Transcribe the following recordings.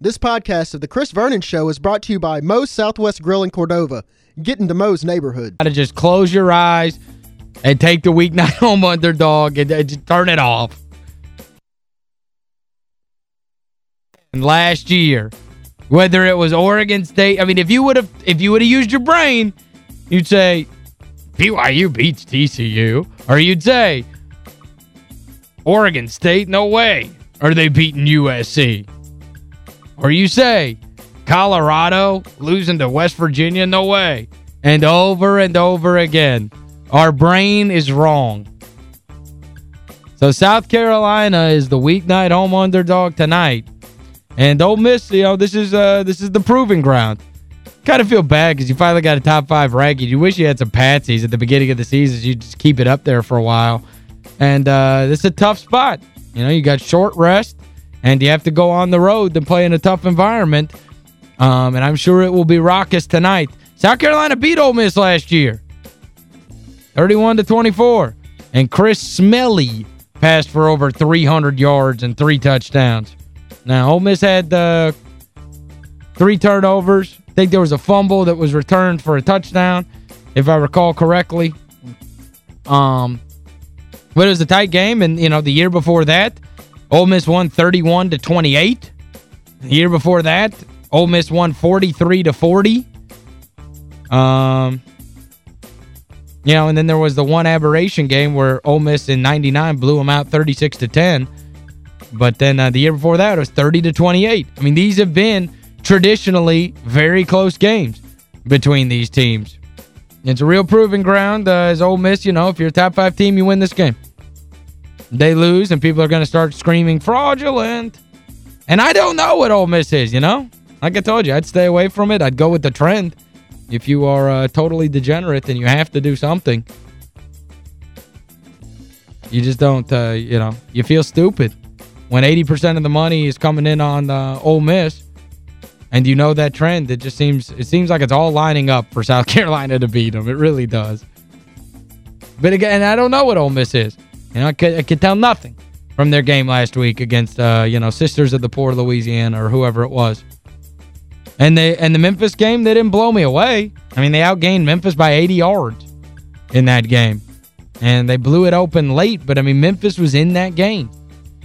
This podcast of The Chris Vernon Show is brought to you by Moe's Southwest Grill in Cordova. Get into Moe's neighborhood. to just close your eyes and take the weeknight home underdog and, and turn it off. And last year, whether it was Oregon State, I mean, if you would have if you would have used your brain, you'd say BYU beats TCU, or you'd say Oregon State, no way, are they beating USC? Or you say, Colorado losing to West Virginia, no way. And over and over again, our brain is wrong. So South Carolina is the weeknight home underdog tonight. And don't Miss, you know, this is uh this is the proving ground. Kind of feel bad because you finally got a top five ranking. You wish you had some patsies at the beginning of the season. So you just keep it up there for a while. And uh, this is a tough spot. You know, you got short rest and you have to go on the road to play in a tough environment. Um, and I'm sure it will be raucous tonight. South Carolina beat Ole Miss last year. 31 to 24. And Chris Smelley passed for over 300 yards and three touchdowns. Now, Ole Miss had uh, three turnovers. I think there was a fumble that was returned for a touchdown, if I recall correctly. Um, but it was a tight game, and, you know, the year before that, Ole Miss won 31 to 28. The year before that, Ole Miss won 43 to 40. Um, you know, and then there was the one aberration game where Ole Miss in 99 blew them out 36 to 10. But then uh, the year before that, it was 30 to 28. I mean, these have been traditionally very close games between these teams. It's a real proving ground uh, as Ole Miss, you know, if you're a top five team, you win this game. They lose, and people are going to start screaming, fraudulent. And I don't know what Ole Miss is, you know? Like I told you, I'd stay away from it. I'd go with the trend. If you are uh, totally degenerate, then you have to do something. You just don't, uh, you know, you feel stupid. When 80% of the money is coming in on uh, Ole Miss, and you know that trend, it just seems it seems like it's all lining up for South Carolina to beat them. It really does. But again, I don't know what Ole Miss is. You know, I could, I could tell nothing from their game last week against, uh, you know, Sisters of the Poor Louisiana or whoever it was. And they and the Memphis game, they didn't blow me away. I mean, they outgained Memphis by 80 yards in that game. And they blew it open late, but I mean, Memphis was in that game.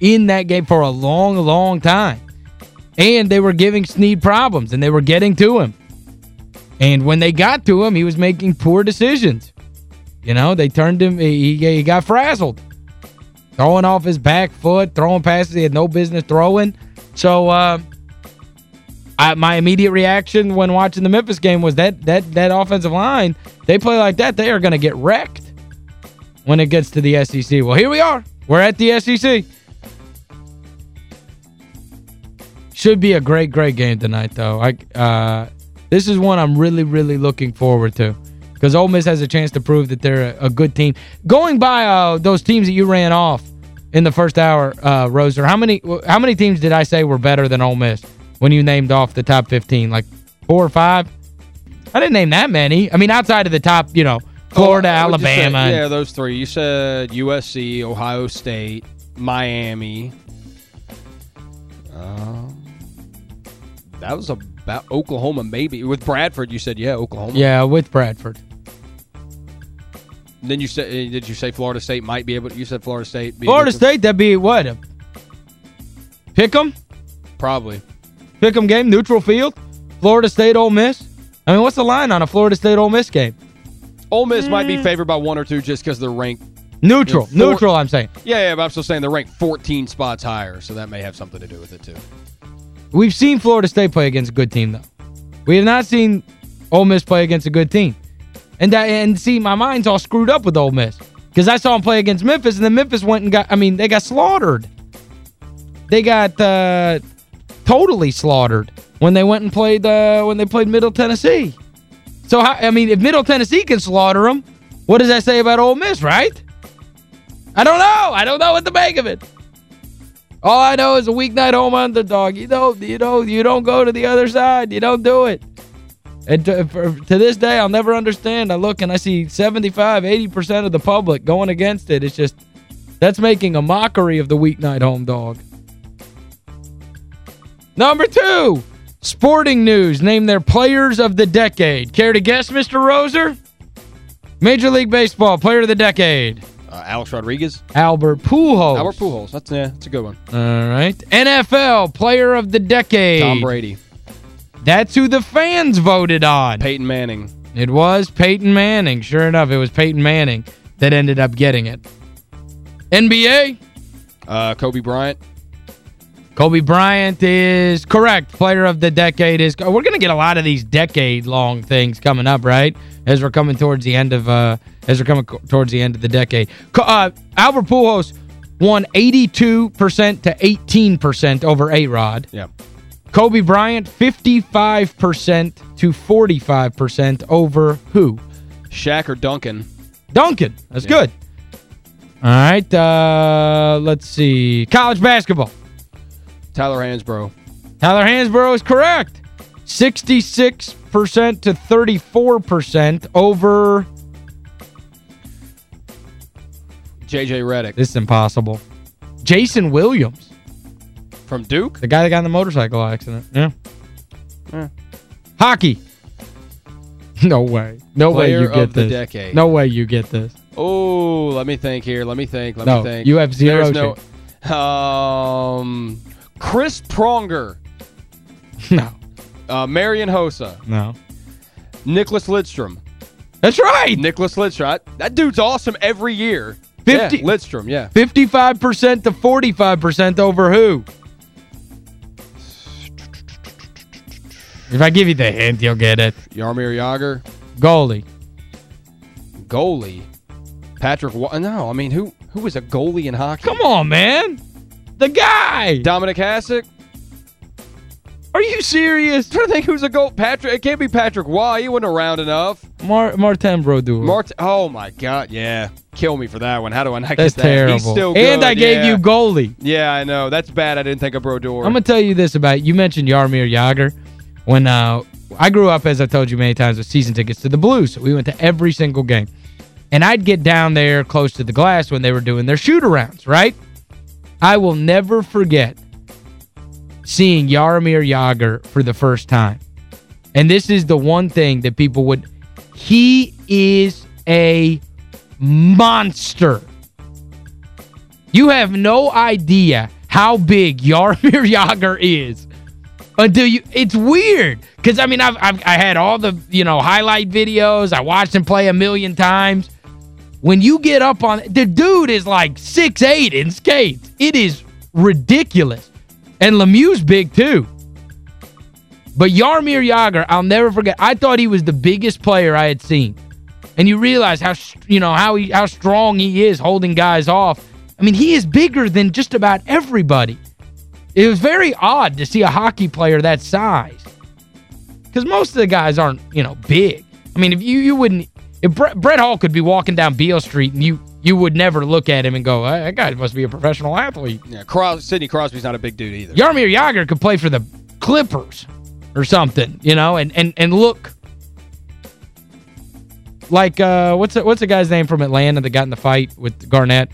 In that game for a long, long time. And they were giving Snead problems, and they were getting to him. And when they got to him, he was making poor decisions. You know, they turned him, he, he got frazzled. Throwing off his back foot, throwing passes he had no business throwing. So, uh, I, my immediate reaction when watching the Memphis game was that that that offensive line, they play like that, they are going to get wrecked when it gets to the SEC. Well, here we are. We're at the SEC. Should be a great, great game tonight, though. I uh, This is one I'm really, really looking forward to because Ole Miss has a chance to prove that they're a, a good team. Going by uh, those teams that you ran off in the first hour, uh, Roser, how many how many teams did I say were better than Ole Miss when you named off the top 15? Like four or five? I didn't name that many. I mean, outside of the top, you know, Florida, Oh, I would just say- Alabama. yeah, those three. You said USC, Ohio State, Miami. Um, that was about Oklahoma, maybe. With Bradford, you said, yeah, Oklahoma. Yeah, with Bradford. Then you said, uh, did you say Florida State might be able to, you said Florida State. Be Florida State, that'd be what? A pick 'em? Probably. Pick 'em game, neutral field? Florida State, Ole Miss? I mean, what's the line on a Florida State, Ole Miss game? Ole Miss might be favored by one or two just because they're ranked. Neutral. Yeah, four- Neutral, I'm saying. Yeah, yeah, but I'm still saying they're ranked 14 spots higher, so that may have something to do with it, too. We've seen Florida State play against a good team, though. We have not seen Ole Miss play against a good team. And that, and see, my mind's all screwed up with Ole Miss. Because I saw him play against Memphis, and then Memphis went and got, I mean, they got slaughtered. They got uh, totally slaughtered when they went and played, uh, when they played Middle Tennessee. So, how, I mean, if Middle Tennessee can slaughter them, what does that say about Ole Miss, right? I don't know. I don't know what to make of it. All I know is a weeknight home underdog. You don't, you don't, you don't go to the other side. You don't do it. And to, for, to this day, I'll never understand. I look and I see 75, 80% of the public going against it. It's just, that's making a mockery of the weeknight home dog. Number two, sporting news. Name their players of the decade. Care to guess, Mr. Roser? Major League Baseball, player of the decade. Uh, Alex Rodriguez. Albert Pujols. Albert Pujols. That's, yeah, that's a good one. All right. NFL, player of the decade. Tom Brady. That's who the fans voted on. Peyton Manning. It was Peyton Manning. Sure enough, it was Peyton Manning that ended up getting it. NBA, Uh, Kobe Bryant. Kobe Bryant is correct. Player of the decade is... We're going to get a lot of these decade-long things coming up, right? As we're coming towards the end of... Uh, as we're coming towards the end of the decade. Uh, Albert Pujols won 82% to 18% over A-Rod. Yeah. Kobe Bryant, 55% to 45% over who? Shaq or Duncan. Duncan. That's Yeah. good. All right. Uh, let's see. College basketball. Tyler Hansbrough. Tyler Hansbrough is correct. 66% to 34% over... J.J. Redick. This is impossible. Jason Williams. From Duke? The guy that got in the motorcycle accident. Yeah. Yeah. Hockey. No way. No way you get of the this. decade. No way you get this. Oh, let me think here. Let me think. Let No, me think. you have zero There's no, Um, Chris Pronger. No. Uh, Marian Hossa. No. Nicholas Lidstrom. That's right. Nicholas Lidstrom. That dude's awesome every year. 50 Yeah, Lidstrom, yeah. 55% to 45% over who? If I give you the hint, you'll get it. Jaromir Jagr. Goalie. Goalie. Patrick Wa No, I mean, who who was a goalie in hockey? Come on, man. The guy. Dominik Hasek. Are you serious? I'm trying to think who's a goal. Patrick. It can't be Patrick Waugh. He wasn't around enough. Mar Martin Brodeur. Mart. Oh my God. Yeah. Kill me for that one. How do I not That's get that? terrible. He's still and good, I gave yeah. you goalie. Yeah, I know. That's bad. I didn't think of Brodeur. I'm going to tell you this about You mentioned Jaromir Jagr. When uh, I grew up, as I told you many times, with season tickets to the Blues. So we went to every single game. And I'd get down there close to the glass when they were doing their shoot-arounds, right? I will never forget seeing Jaromir Jagr for the first time. And this is the one thing that people would... He is a monster. You have no idea how big Jaromir Jagr is until you it's weird. Because I mean I've, I've I had all the you know highlight videos. I watched him play a million times. When you get up on the dude is like six eight in skates. It is ridiculous. And Lemieux's big too. But Jaromir Jagr I'll never forget. I thought he was the biggest player I had seen. And you realize how you know how he how strong he is holding guys off. I mean he is bigger than just about everybody it was very odd to see a hockey player that size. Because most of the guys aren't, you know, big. I mean, if you you wouldn't... If Brett, Brett Hull could be walking down Beale Street and you you would never look at him and go, "Hey, that guy must be a professional athlete. Yeah, Cros Sidney Crosby's not a big dude either. Jaromir Jagr could play for the Clippers or something, you know, and and and look like uh what's the, what's the guy's name from Atlanta that got in the fight with Garnett?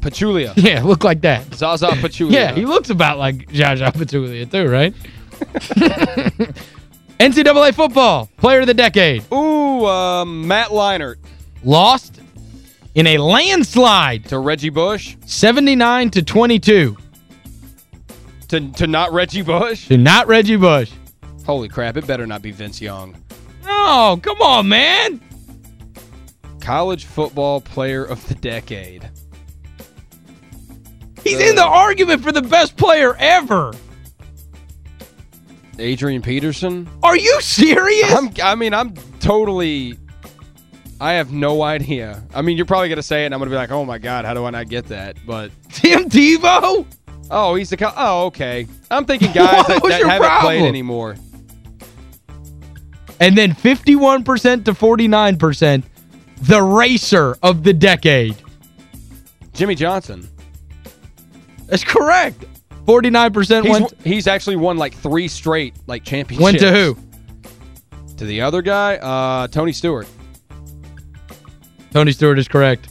Pachulia. Yeah, look like that. Zaza Pachulia. Yeah, he looks about like Jaja Pachulia too, right? NCAA football, player of the decade. Ooh, um, Matt Leinart Lost in a landslide, to Reggie Bush. 79 to 22. To, to not Reggie Bush. To not Reggie Bush. Holy crap, it better not be Vince Young. Oh, come on, man. College football player of the decade. He's in the uh, argument for the best player ever. Adrian Peterson. Are you serious? I'm, I mean, I'm totally... I have no idea. I mean, you're probably going to say it, and I'm going to be like, oh, my God, how do I not get that? But, Tim Tebow? oh, he's the... Oh, okay. I'm thinking guys that, that haven't played anymore. And then 51% to 49%, the racer of the decade. Jimmie Johnson. That's correct. 49% He's, went, he's actually won like three straight like championships. went to who? To the other guy, uh, Tony Stewart. Tony Stewart is correct.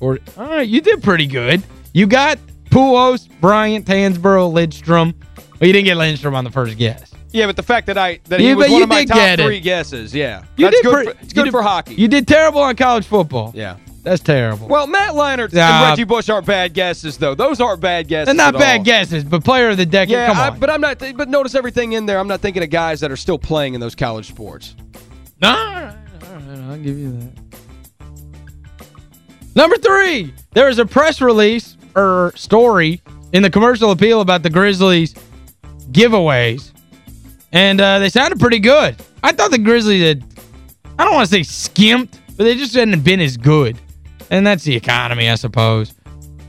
Or, all right, you did pretty good. You got Pujols, Bryant, Hansbrough, Lidstrom. Well, you didn't get Lindstrom on the first guess. Yeah, but the fact that I that Yeah, he was one of my top get it. three guesses, yeah. You That's did good. For, it's good for hockey. You did terrible on college football. yeah. That's terrible. Well, Matt Leinart Uh, and Reggie Bush aren't bad guesses, though. Those aren't bad guesses. They're not at bad all. guesses, but player of the decade, Yeah, come I, on. but I'm not. But notice everything in there. I'm not thinking of guys that are still playing in those college sports. No, all right, all right, I'll give you that. Number three, there is a press release or story in the commercial appeal about the Grizzlies giveaways. And uh, they sounded pretty good. I thought the Grizzlies had, I don't want to say skimped, but they just hadn't been as good. And that's the economy, I suppose,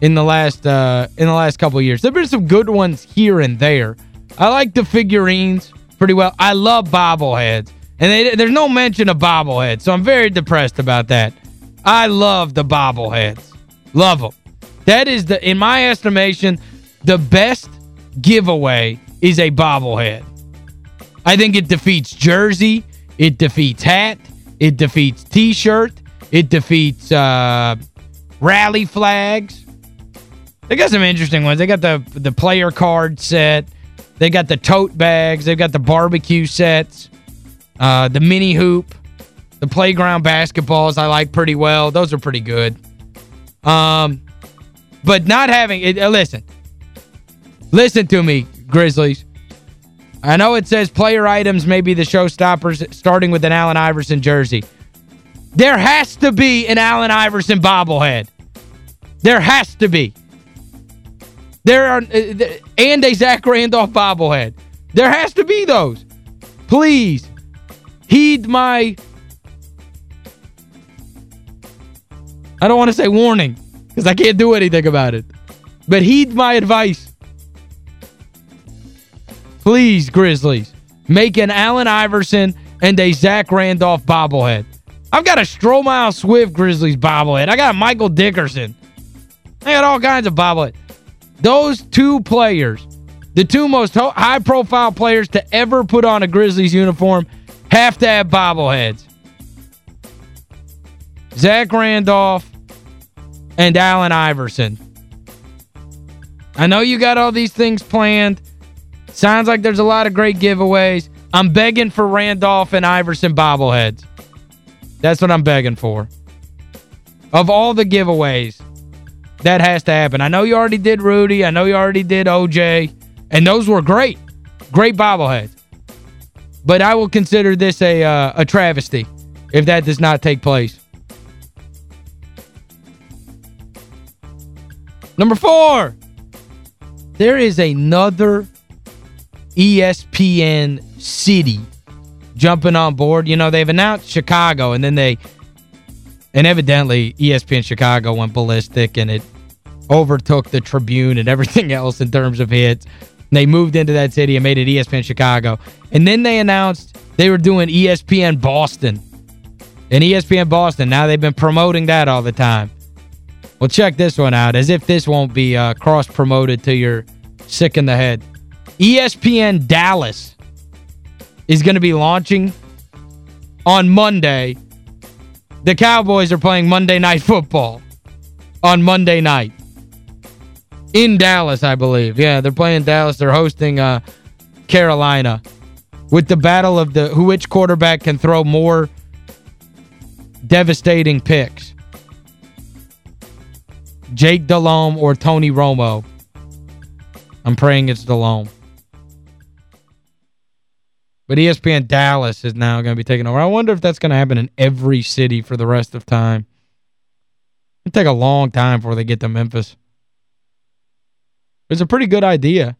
in the last uh, in the last couple years. There have been some good ones here and there. I like the figurines pretty well. I love bobbleheads. And they, there's no mention of bobbleheads, so I'm very depressed about that. I love the bobbleheads. Love them. That is, the in my estimation, the best giveaway is a bobblehead. I think it defeats jersey. It defeats hat. It defeats T-shirt. It defeats uh, rally flags. They got some interesting ones. They got the the player card set. They got the tote bags. They've got the barbecue sets. Uh, the mini hoop. The playground basketballs I like pretty well. Those are pretty good. Um, But not having... it. uh, listen. Listen to me, Grizzlies. I know it says player items may be the showstoppers starting with an Allen Iverson jersey. There has to be an Allen Iverson bobblehead. There has to be. There are uh, and a Zach Randolph bobblehead. There has to be those. Please heed my I don't want to say warning because I can't do anything about it. But heed my advice. Please, Grizzlies, make an Allen Iverson and a Zach Randolph bobblehead. I've got a Stromile Swift Grizzlies bobblehead. I got a Michael Dickerson. I got all kinds of bobblehead. Those two players, the two most high-profile players to ever put on a Grizzlies uniform, have to have bobbleheads. Zach Randolph and Allen Iverson. I know you got all these things planned. Sounds like there's a lot of great giveaways. I'm begging for Randolph and Iverson bobbleheads. That's what I'm begging for. Of all the giveaways, that has to happen. I know you already did Rudy. I know you already did OJ. And those were great. Great bobbleheads. But I will consider this a uh, a travesty if that does not take place. Number four. There is another ESPN city jumping on board. You know, they've announced Chicago, and then they... And evidently, ESPN Chicago went ballistic, and it overtook the Tribune and everything else in terms of hits. And they moved into that city and made it ESPN Chicago. And then they announced they were doing ESPN Boston. And ESPN Boston, now they've been promoting that all the time. Well, check this one out, as if this won't be uh, cross-promoted to you're sick in the head. ESPN Dallas is going to be launching on Monday. The Cowboys are playing Monday Night Football on Monday night. In Dallas, I believe. Yeah, they're playing Dallas. They're hosting uh, Carolina with the battle of the who which quarterback can throw more devastating picks. Jake Delhomme or Tony Romo. I'm praying it's Delhomme. But ESPN Dallas is now going to be taking over. I wonder if that's going to happen in every city for the rest of time. It'll take a long time before they get to Memphis. It's a pretty good idea.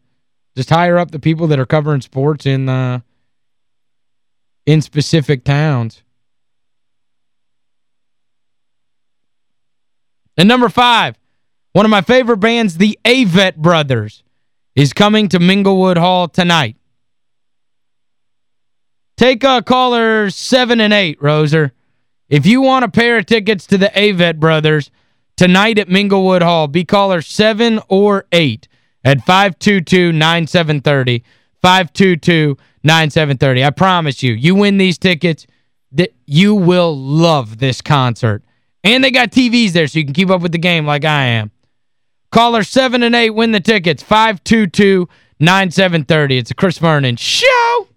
Just hire up the people that are covering sports in uh, in specific towns. And number five, one of my favorite bands, the Avett Brothers, is coming to Minglewood Hall tonight. Take uh, caller 7 and 8, Roser. If you want a pair of tickets to the Avett Brothers tonight at Minglewood Hall, be caller 7 or 8 at 522-9730. 522-9730. I promise you, you win these tickets, that you will love this concert. And they got TVs there so you can keep up with the game like I am. Caller 7 and 8 win the tickets. 522 9, 730. It's a Chris Vernon show.